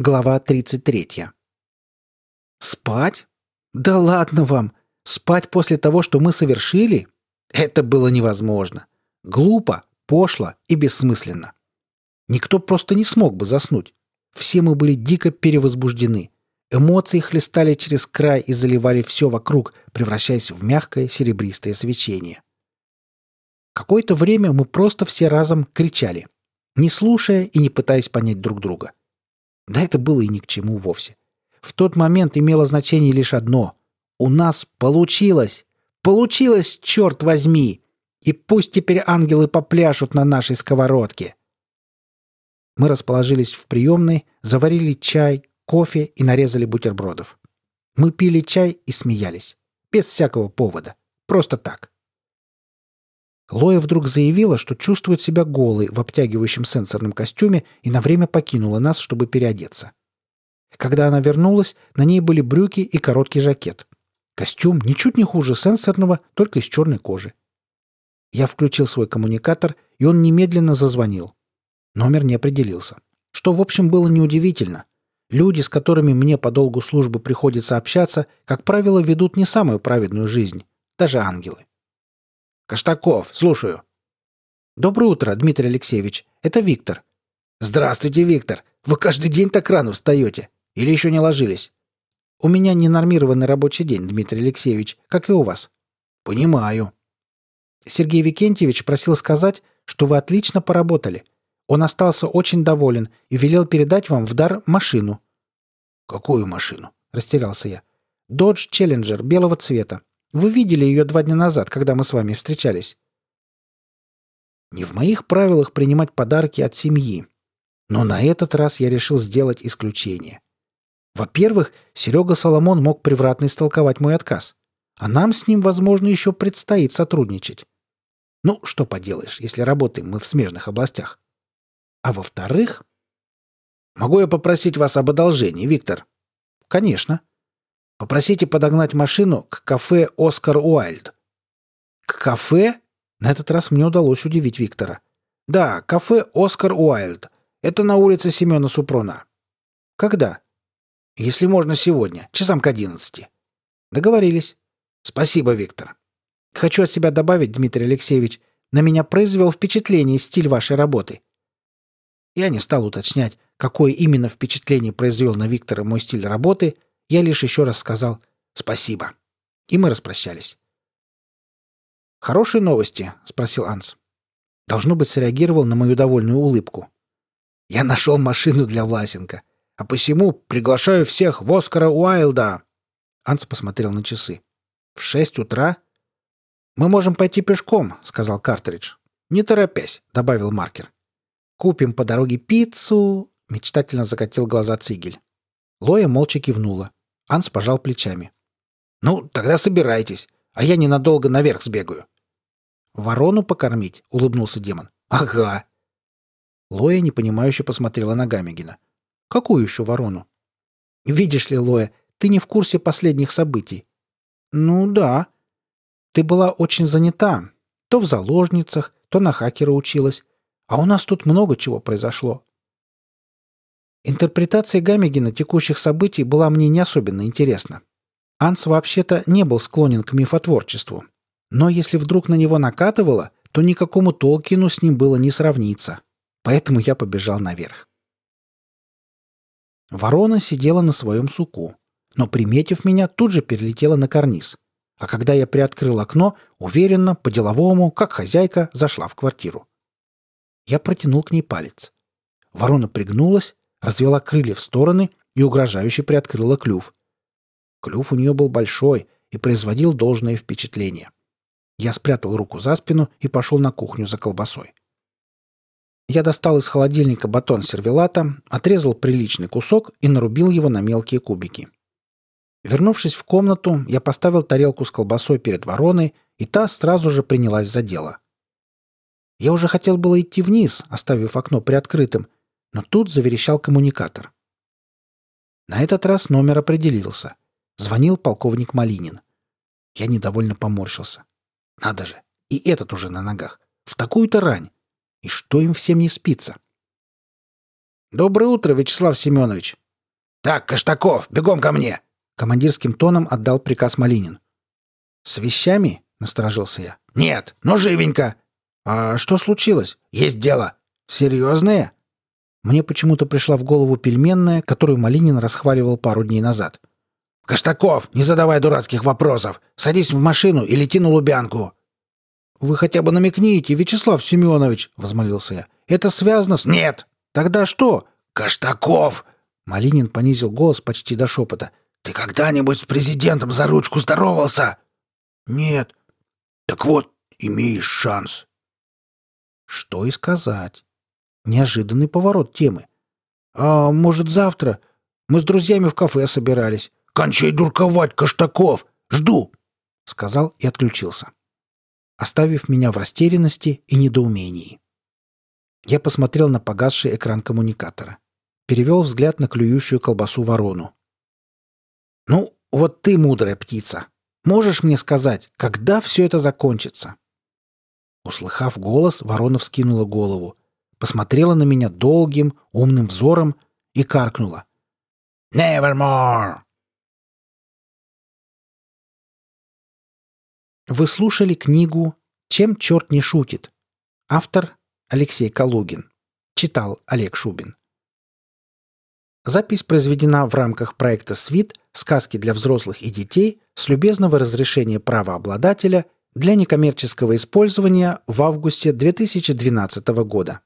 Глава 33. Спать? Да ладно вам! Спать после того, что мы совершили? Это было невозможно. Глупо, пошло и бессмысленно. Никто просто не смог бы заснуть. Все мы были дико перевозбуждены. Эмоции хлестали через край и заливали все вокруг, превращаясь в мягкое серебристое свечение. Какое-то время мы просто все разом кричали, не слушая и не пытаясь понять друг друга. Да это было и ни к чему вовсе. В тот момент имело значение лишь одно. У нас получилось! Получилось, черт возьми! И пусть теперь ангелы попляшут на нашей сковородке. Мы расположились в приемной, заварили чай, кофе и нарезали бутербродов. Мы пили чай и смеялись. Без всякого повода. Просто так. Лоя вдруг заявила, что чувствует себя голой в обтягивающем сенсорном костюме и на время покинула нас, чтобы переодеться. Когда она вернулась, на ней были брюки и короткий жакет. Костюм ничуть не хуже сенсорного, только из черной кожи. Я включил свой коммуникатор, и он немедленно зазвонил. Номер не определился. Что, в общем, было неудивительно. Люди, с которыми мне по долгу службы приходится общаться, как правило, ведут не самую праведную жизнь. Даже ангелы. «Каштаков, слушаю». «Доброе утро, Дмитрий Алексеевич. Это Виктор». «Здравствуйте, Виктор. Вы каждый день так рано встаете. Или еще не ложились?» «У меня ненормированный рабочий день, Дмитрий Алексеевич, как и у вас». «Понимаю». Сергей Викентьевич просил сказать, что вы отлично поработали. Он остался очень доволен и велел передать вам в дар машину». «Какую машину?» – растерялся я. «Додж Челленджер белого цвета. Вы видели ее два дня назад, когда мы с вами встречались. Не в моих правилах принимать подарки от семьи. Но на этот раз я решил сделать исключение. Во-первых, Серега Соломон мог превратно истолковать мой отказ. А нам с ним, возможно, еще предстоит сотрудничать. Ну, что поделаешь, если работаем мы в смежных областях. А во-вторых... Могу я попросить вас об одолжении, Виктор? Конечно. Попросите подогнать машину к кафе «Оскар Уайльд». «К кафе?» На этот раз мне удалось удивить Виктора. «Да, кафе «Оскар Уайльд». Это на улице Семена Супрона». «Когда?» «Если можно, сегодня, часам к одиннадцати». «Договорились». «Спасибо, Виктор». «Хочу от себя добавить, Дмитрий Алексеевич, на меня произвел впечатление стиль вашей работы». Я не стал уточнять, какое именно впечатление произвел на Виктора мой стиль работы – я лишь еще раз сказал «спасибо». И мы распрощались. «Хорошие новости?» — спросил Анс. Должно быть, среагировал на мою довольную улыбку. «Я нашел машину для Власенко, а посему приглашаю всех в Оскара Уайлда!» Анс посмотрел на часы. «В шесть утра?» «Мы можем пойти пешком», — сказал Картридж. «Не торопясь», — добавил маркер. «Купим по дороге пиццу», — мечтательно закатил глаза Цигель. Лоя молча кивнула. Анс пожал плечами. «Ну, тогда собирайтесь, а я ненадолго наверх сбегаю». «Ворону покормить?» — улыбнулся демон. «Ага». Лоя непонимающе посмотрела на Гамегина. «Какую еще ворону?» «Видишь ли, Лоя, ты не в курсе последних событий». «Ну да. Ты была очень занята. То в заложницах, то на хакера училась. А у нас тут много чего произошло. Интерпретация Гамегина текущих событий была мне не особенно интересна. Анс вообще-то не был склонен к мифотворчеству. Но если вдруг на него накатывало, то никакому Толкину с ним было не сравниться. Поэтому я побежал наверх. Ворона сидела на своем суку, но, приметив меня, тут же перелетела на карниз. А когда я приоткрыл окно, уверенно, по-деловому, как хозяйка, зашла в квартиру. Я протянул к ней палец. Ворона пригнулась, развела крылья в стороны и угрожающе приоткрыла клюв. Клюв у нее был большой и производил должное впечатление. Я спрятал руку за спину и пошел на кухню за колбасой. Я достал из холодильника батон сервелата, отрезал приличный кусок и нарубил его на мелкие кубики. Вернувшись в комнату, я поставил тарелку с колбасой перед вороной, и та сразу же принялась за дело. Я уже хотел было идти вниз, оставив окно приоткрытым, но тут заверещал коммуникатор. На этот раз номер определился. Звонил полковник Малинин. Я недовольно поморщился. Надо же, и этот уже на ногах. В такую-то рань. И что им всем не спится? «Доброе утро, Вячеслав Семенович!» «Так, Каштаков, бегом ко мне!» Командирским тоном отдал приказ Малинин. «С вещами?» — насторожился я. «Нет, но живенько!» «А что случилось?» «Есть дело!» «Серьезное?» Мне почему-то пришла в голову пельменная, которую Малинин расхваливал пару дней назад. «Каштаков, не задавай дурацких вопросов! Садись в машину и лети на Лубянку!» «Вы хотя бы намекните, Вячеслав Семенович!» — возмолился я. «Это связано с...» «Нет!» «Тогда что?» «Каштаков!» Малинин понизил голос почти до шепота. «Ты когда-нибудь с президентом за ручку здоровался?» «Нет». «Так вот, имеешь шанс». Что и сказать. Неожиданный поворот темы. «А может, завтра? Мы с друзьями в кафе собирались». «Кончай дурковать, Каштаков! Жду!» — сказал и отключился, оставив меня в растерянности и недоумении. Я посмотрел на погасший экран коммуникатора. Перевел взгляд на клюющую колбасу ворону. «Ну, вот ты, мудрая птица, можешь мне сказать, когда все это закончится?» Услыхав голос, ворона вскинула голову, посмотрела на меня долгим, умным взором и каркнула. «Nevermore!» Вы слушали книгу «Чем черт не шутит?» Автор Алексей Калугин. Читал Олег Шубин. Запись произведена в рамках проекта «Свит. Сказки для взрослых и детей» с любезного разрешения правообладателя для некоммерческого использования в августе 2012 года.